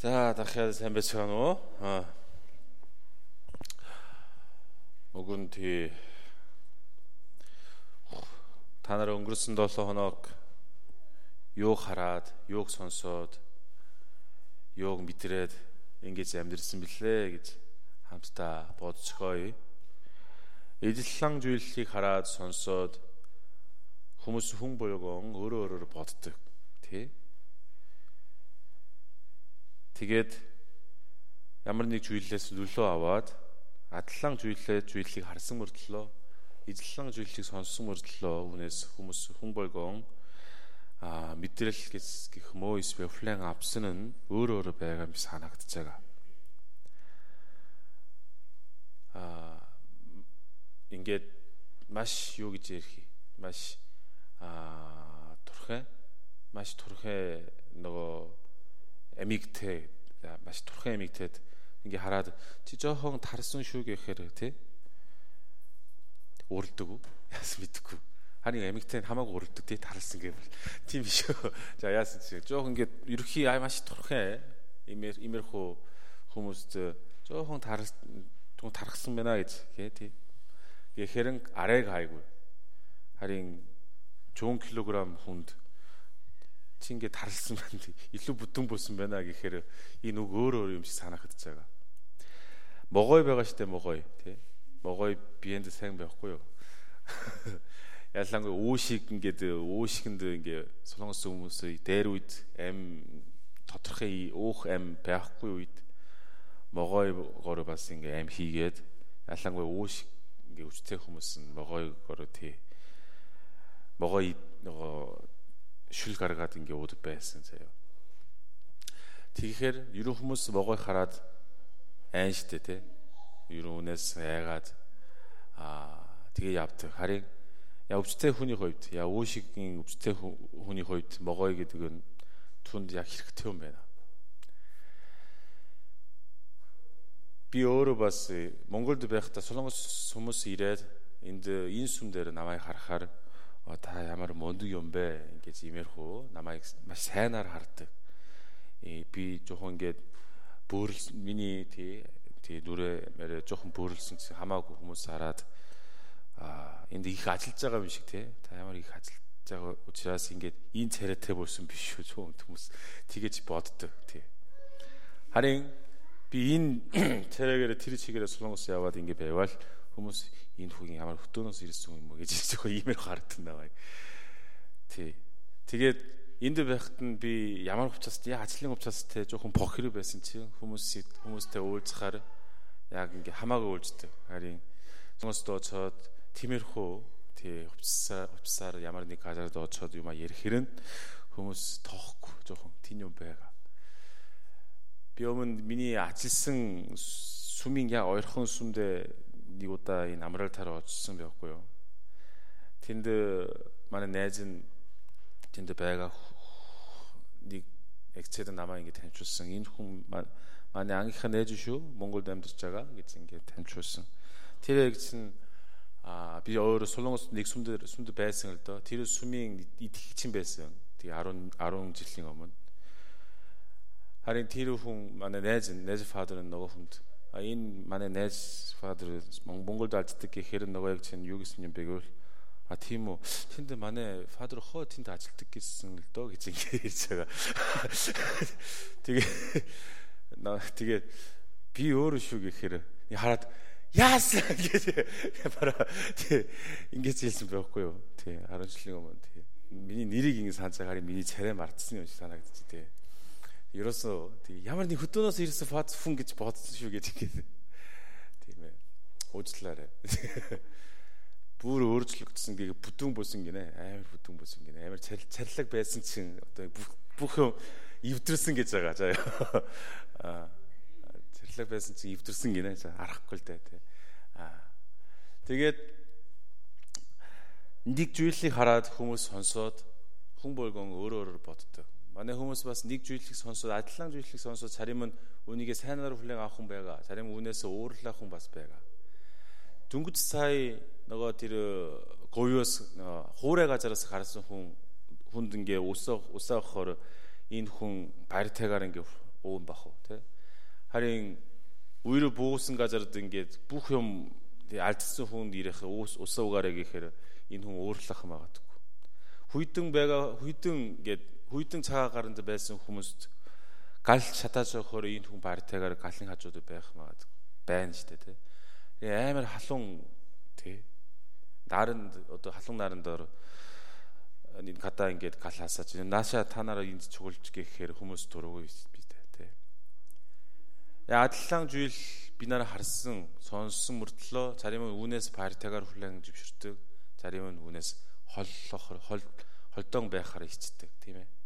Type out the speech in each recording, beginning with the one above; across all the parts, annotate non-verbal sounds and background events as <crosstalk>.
За дахиад сайн байцгаана уу? Аа. Өгөн тий та нар өнгөрсөн 7 хоног юу хараад, юуг сонсоод, юуг мэдрээд ингэж амьдэрсэн бэлээ гэж хамтдаа бодцгоё. Эзэллэн зүйлсийг хараад сонсоод хүмүүс хүн болгон өөрөө өөрөөр боддог. Тэ? Тэгээд ямар нэг зүйлээс нөлөө аваад адлан зүйлээ зүйлийг харсан мөртлөө эзлэн зүйлийг сонссон мөртлөө үнээс хүмүүс хүн болгон а мэдрэл гэх мөө эсвэл авсан нь өөр өөр байгаа юм санагдаж байгаа. а ингээд маш юу гэж ярих маш а турхай маш турхай нөгөө амигтэй маш турхан амигтэд ингээ хараад чи жоохон тарсан шүү гэхээр тий? Уралдаг уу яасан мэдгүй харин амигтэй хамаагүй уралдаг тий? Тарсан гэвэл тийм шүү за яасан чи? Жоохон ингээ ерөхий аа маш турхан имэр имэрхүү хүмүүст жоохон тарс түн тархсан байна гэж гээ тий? Гэхээр арайг хайгүй. Харин 100 кг хүнд чи ингээд тарлсан байна. Илүү бүтэн болсон байна гэхээр энэ үг өөр өөр юм шиг санагдаж байгаа. Могой байгаа штэ могой тий. Могой биенд сайн байхгүй юу? <laughs> Ялангуяа уушиг ингээд уушигэнд ингээд солонгос хүмүүс дээр үед ам тодорхой уух ам байхгүй үед могойгоор бас ингээ ам хийгээд ялангуяа уушиг ингээ өвчтэй хүмүүс нь могойгоор тий могой нөгөө шүл гаргаад ингээ ууд байсан заяа. Тэгэхээр ерөн хүмүүс могой хараад айн штэ те. Ерөн үнээс айгаад аа тэгээ явдаг. Харин яа өвчтэй хүний хувьд яа уушиггийн өвчтэй хүний хувьд могой гэдэг нь түнд яг хэрэгтэй юм байна. Би өөрөө бас Монголд байхдаа солонгос хүмүүс ирээд энд энэ сүм дээр намайг харахаар та ямар мундаг юм бэ? Ингэж имэрхүү. Намайг маш сайнаар хардаг. би жоохон ингээд бөөрл миний тий тий нүрэ мэрэ жоохон бөөрөлсөн чи хамаагүй хүмүүс хараад а энд их ажиллаж байгаа юм шиг тий. Та ямар их ажиллаж байгаа учраас ингээд энэ царайтай болсон биш шүү зөв хүмүүс. Тэгэж боддог тий. Харин би энэ <clears throat> царайгаар тэр чигээрээ солонгос яваад ингээд байвал хүмүүс энэ хүүгийн ямар хөтөөнөөс ирсэн юм уу гэж <laughs> зөвхөн иймэр харагдсан даа. Тий. Тэгээд энд байхад нь би ямар учраас яа ажлын учраас те жоохон бох хэрэг байсан чи хүмүүс хүмүүстэй уулзахаар яг ингээ хамаагүй уулздаг. Харин цонгос дооцоод тиймэрхүү тий хувцсаар хувцсаар ямар нэг газар дооцоод юма ярих хэрэг хүмүүс тоохгүй жоохон тийм юм байгаа. Би өмнө миний ажилласан сүмийн яг ойрхон сүмдээ нэг удаа энэ амрал тараа очсон байхгүй юу. Тэнд манай найз нь тэнд байгаа нэг экцэд намаа ингэ таньчулсан. Энэ хүн манай ангийнхаа найз шүү. Монголд амьдарч байгаа гэж ингэ таньчулсан. Тэр экц нь а би өөрөө солонгос нэг сүмдэр сүмд байсан л доо. Тэр сүмийн итгэгчин байсан. Тэгээ 10 10 жилийн өмнө. Харин тэр хүн манай найз найз фадер нөгөө хүнд а энэ манай найз фадер Монголд ажилладаг гэхээр нөгөө яг чинь юу гэсэн юм бэ гэвэл а тийм үү. Тэнд манай фадер хоо тэнд ажилладаг гэсэн л доо гэж ингэ <laughs> ярьж байгаа. <laughs> Тэгээ тэгээ би өөрөө шүү гэхээр хараад яасан? <laughs> гэдэг бараа. Тий ингэж хэлсэн байхгүй юу. Тий 10 жилийн өмнө тий миний нэрийг ингэ санаж байгаагаар миний царай мартсан юм шиг санагдчих тий ерөөсөө тий ямар нэг хөдөөнөөс ирсэн фаз фүн гэж бодсон шүү гэж ингээд тийм ээ уучлаарай. Бүр өөрчлөгдсөн гээ бүтэн бүсэн гинэ. Амар бүтэн бүсэн гинэ. Амар царлаг байсан чинь одоо бүх эвдэрсэн гэж байгаа. Заа аа царлаг байсан чинь эвдэрсэн гинэ. Арахгүй л дээ тий аа тэгээд нэг зүйлийг хараад хүмүүс сонсоод хүн болгон өөрөө өөрөөр боддог Манай хүмүүс бас нэг зүйлийг сонсоод адилхан зүйлийг сонсоод царим нь үнийгээ сайнаар хүлээн авах хүн байгаа. Царим үнээс уурлах хүн бас байгаа. Дүнгэж сая нөгөө тэр говьоос хуурай газараас гарсан хүн хүнд ингээ усаа усаахаар энэ хүн баритагаар ингээ уун бах уу тий. Харин үерө буусан газард ингээд бүх юм алдсан хүнд ирэх ус усаа угаарэ гэхээр энэ хүн өөрлөх магадгүй. Хүйтэн байгаа хүйтэн гээд хүйтэн цагаан гаранд байсан хүмүүст гал шатааж өгөхөөр энэ хүн бартайгаар галын хажууд байх магадгүй. байна дээ тий. Амар халуун тий. Наранд одоо халуун наранд дор энэ гадаа ингээд гал хасаач нааша та нараа энд чугулж гэхээр хүмүүс дургүй би тий. Яадлан жийл би нараа харсан, сонссон мөртлөө зарим нь үүнээс партигаар хүлээн зөвшөрдөг, зарим нь үүнээс холлох хол холдон байхаар ичдэг, тийм ээ.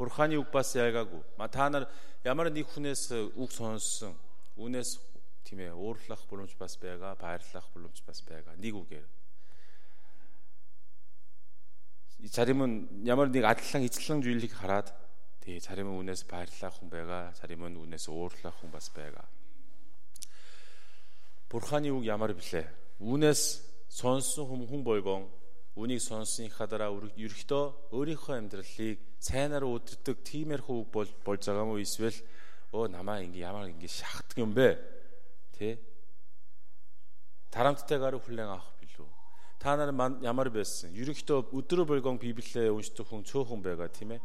Бурханы үг бас яагаагүй. Ма та нар ямар нэг хүнээс үг сонссон, үүнээс тийм ээ, уурлах боломж бас байгаа, баярлах боломж бас байгаа. Нэг үгээр. Зарим нь ямар нэг адлан эзлэн зүйлийг хараад тий зарим нь үнээс баярлах хүн байгаа, зарим нь үнээс уурлах хүн бас байгаа. Бурханы үг ямар блэ? Үүнээс сонсон хүм хүн бойгон үнийг сонссныхаа дараа ерөхдөө өөрийнхөө амьдралыг сайнаар өдөрдөг тиймэрхүү үг бол болж байгаа мó эсвэл өө намаа ингэ ямар ингэ шахдаг юм бэ? Тэ? Тарамттайгаар хүлээн авах билүү? Та нар ямар байсан? Ерөнхийдөө өдрө болгон Библиээ уншдаг хүн цөөхөн байгаа тийм ээ?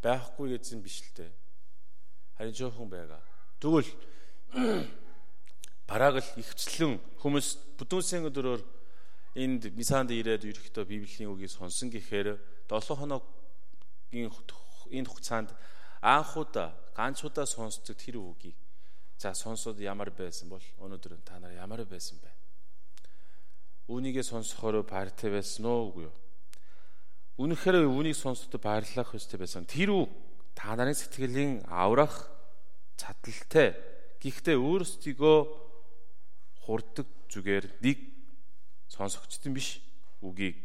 Байхгүй гэсэн биш л дээ. Харин цөөхөн байгаа. Тэгвэл <clears throat> бараг л ихчлэн хүмүүс бүдүүнсэн өдрөөр энд мисаанд ирээд ерөөхдөө библийн үгийг сонсон гэхээр 7 хоногийн энэ хугацаанд анхудаа ганцудаа сонсдог тэр үгийг за сонсоод ямар байсан бол өнөөдөр та нар ямар байсан бэ? Үүнийгээ сонсохоор баяртай байсан уу үгүй юу? Үнэхээр үүнийг сонсоход баярлах ёстой байсан. Тэр үг та нарын сэтгэлийн аврах чадaltaй. Гэхдээ өөрсдийгөө хурдаг зүгээр нэг сонсогчдын биш үгийг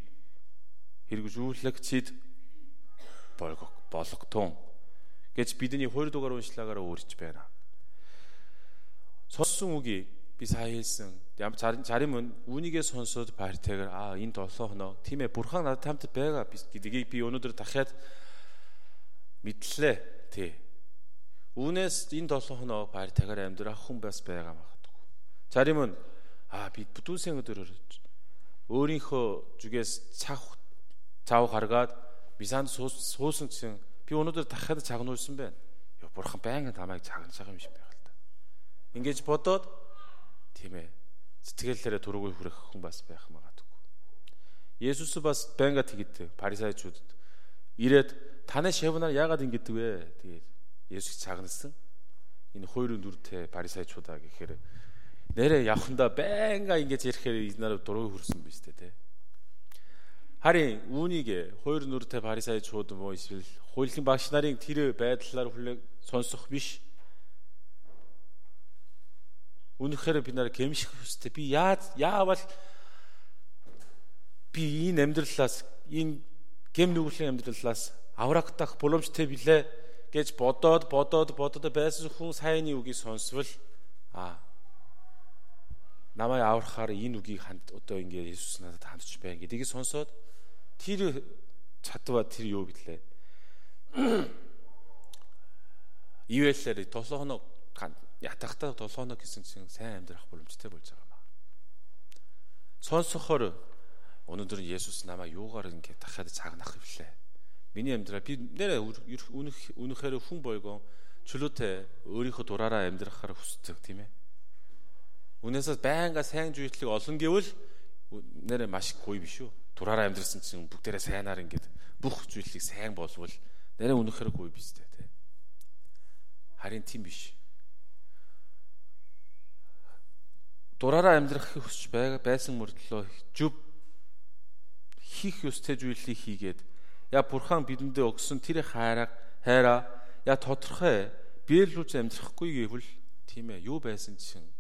хэрэгжүүлэгчид болготун гэж бидний 2 дугаар уншлагаараа өөрч байна. Сонссон үгийг би сая хэлсэн. Зарим нь үнийгээ сонсоод баяртайгаар аа энэ 7 хоноо тийм ээ бурхан надад хамт байгаа гэдгийг би өнөөдөр дахиад мэдлээ. Тий. Үүнээс энэ 7 хоноо баяртайгаар амьдрах хүн бас байгаа маа. Зарим нь аа би бүтүүсэн өдрөөр өөрийнхөө зүгээс цаг цав гаргаад бисанд суусан чинь би өнөөдөр дахиад цагнуулсан байна. Йоо бурхан байнга тамайг цагнаж байгаа юм шиг байх л та. Ингэж бодоод тийм ээ сэтгэлээрээ дургүй хүрэх хүн бас байх магадгүй. Есүс бас байнга тэгдэг парисайчуудад ирээд таны шавнаар яагаад ингэдэг вэ? Тэгээд Есүс цагнасан. Энэ хоёр нүртэй парисайчудаа гэхээр нэрэ явхандаа байнга ингэж ирэхээр нараа дургүй хүрсэн биз дээ. Харин үүнийг хоёр нүртэй парисай чууд мó эсвэл хуулийн багш нарын тэр байдлаар хүлээг сонсох биш. Үнэхээр би нараа гэмших хүстэй. Би яа яавал би энэ амьдралаас энэ гэм нүглийн амьдралаас аврагдах боломжтой билээ гэж бодоод бодоод бодоод байсан хүн сайнны үгийг сонсвол а намайг аврахаар энэ үгийг ханд одоо ингээ Иесус надад хандж байна гэдгийг сонсоод тэр чадваа тэр юу гэдлээ. Ивэлээр 7 хоног ятахтаа 7 хоног гэсэн чинь сайн амьдрах боломжтой болж байгаа маа. Сонсохоор өнөөдөр Есүс намайг юугаар ингээ дахиад цагнах вүлээ. Миний амьдрал би нэрэ үнэх үнэхээр хүн бойгоо чөлөөтэй өөрийнхөө дураараа амьдрахаар хүсдэг тийм ээ. Үнээсээ байнга сайн зүйлийг олон гэвэл нэрээ маш гоё биш үү? Дураараа амьдрсан чинь бүгдээрээ сайнаар ингээд бүх зүйлийг сайн болвол нэрээ үнэхээр гоё биз дээ, тэ. Харин тийм биш. Дураараа амьдрахыг хүсч байгаа байсан мөртлөө зүв хийх ёстой зүйлийг хийгээд я бурхан бидэндээ өгсөн тэр хайраа хайраа я тодорхой биелүүлж амьдрахгүй гэвэл тийм ээ юу байсан чинь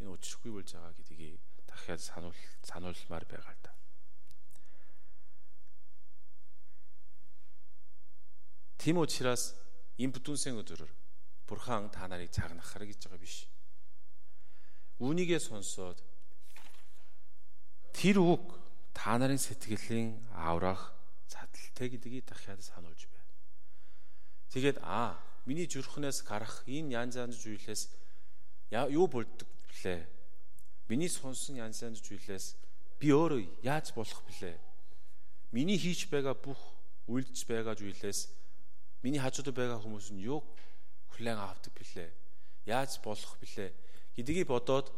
энэ учиргүй болж байгаа гэдгийг дахиад сануул сануулмаар байгаа л да. Тийм учраас энэ бүтүнсэн өдрөөр Бурхан та нарыг цагнахар гэж байгаа биш. Үүнийгээ сонсоод тэр үг та нарын сэтгэлийн аврах задалтай гэдгийг дахиад сануулж байна. Тэгээд аа миний зүрхнээс гарах энэ янз янз зүйлээс юу болдог блэ? Миний сонсон янз янз зүйлээс би өөрөө яаж болох блэ? Миний хийж байгаа бүх үйлдэж байгаа зүйлээс миний хажууд байгаа хүмүүс нь юу хүлээн авдаг блэ? Яаж болох блэ? гэдгийг бодоод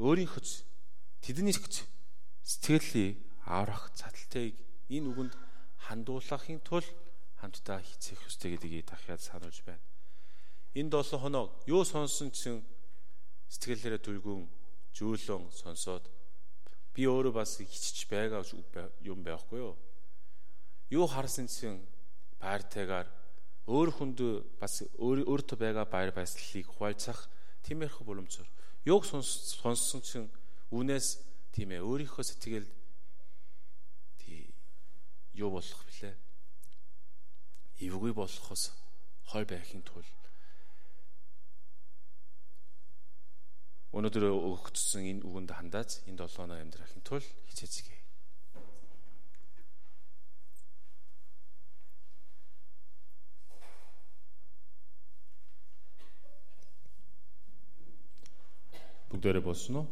өөрийнхөө тэдний сэтгэлийг аврах цаталтыг энэ үгэнд хандуулахын тулд хамтдаа хийцэх ёстой гэдгийг дахиад сануулж байна. Энэ 7 хоног юу сонсон ч сэтгэлээрээ түлгүүн зөөлөн сонсоод би өөрөө бас хичж байгаа юм байхгүй юу? Юу харсан чинь байртайгаар өөр хүнд бас өөртөө байгаа байр баясгалыг хуваалцах тиймэрхүү боломжоор юг сонссон чинь үнээс тийм ээ өөрийнхөө сэтгэл тий юу болох вүлээ? Эвгүй болохоос хой байхын тулд өнөөдөр өгөгдсөн энэ үгэнд хандаад энэ долооноо амьдрахын тулд хичээцгээе. бүгдээрээ болсон уу?